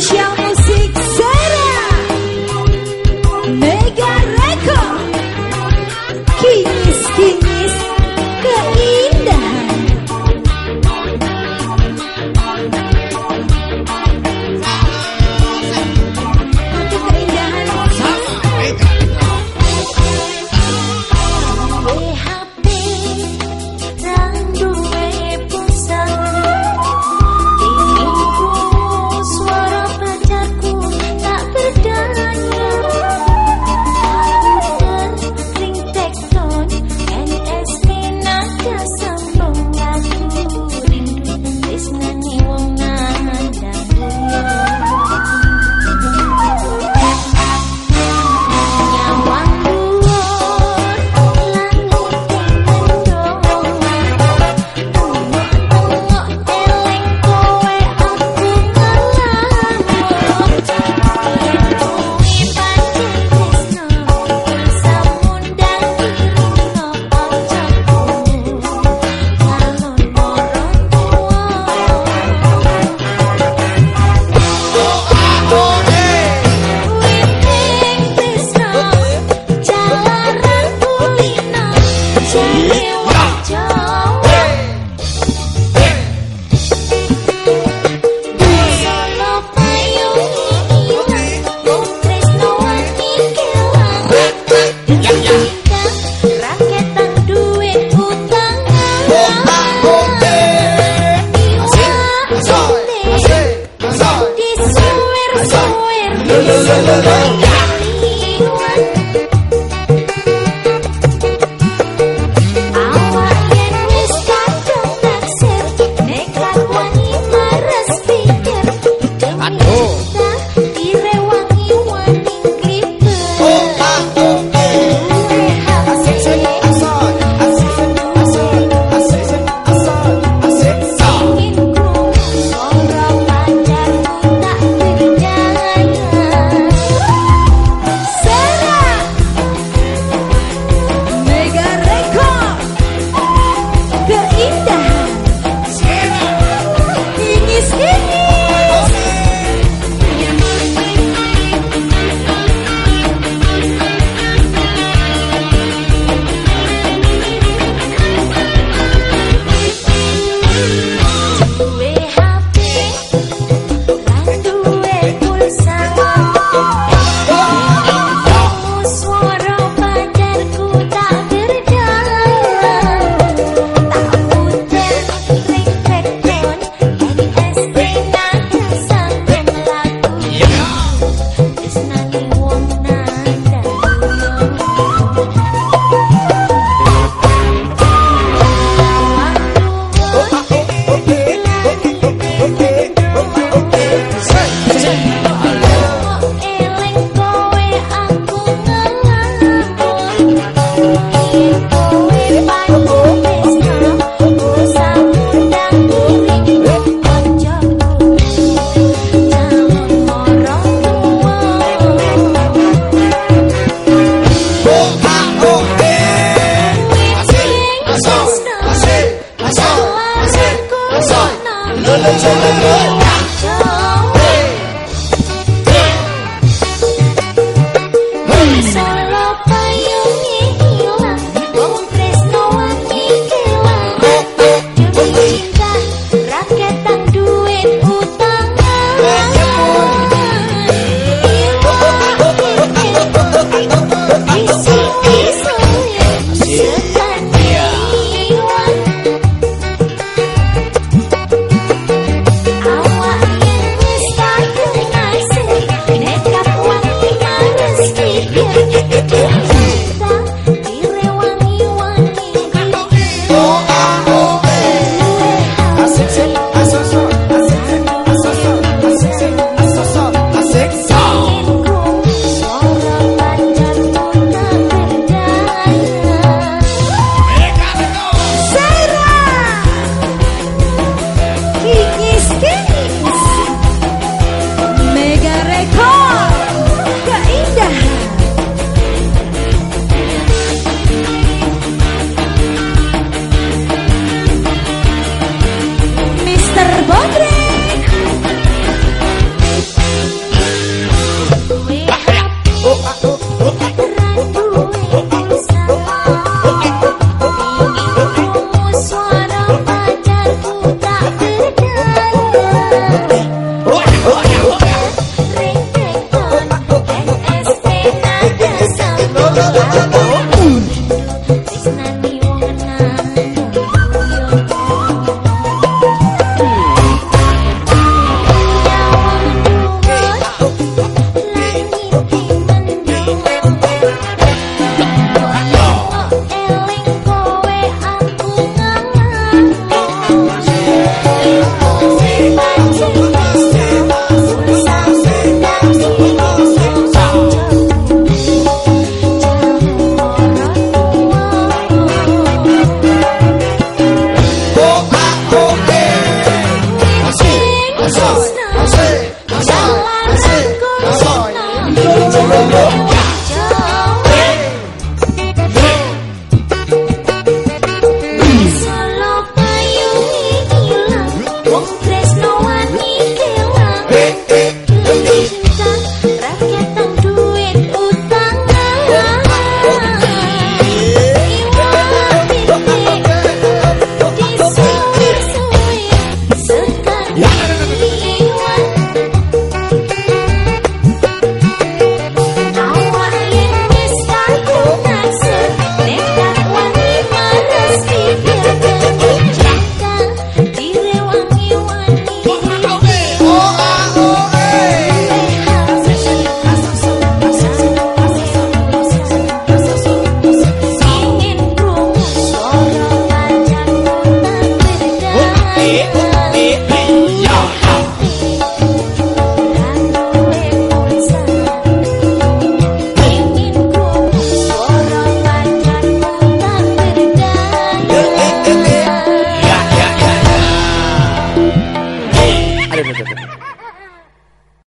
枪 Awak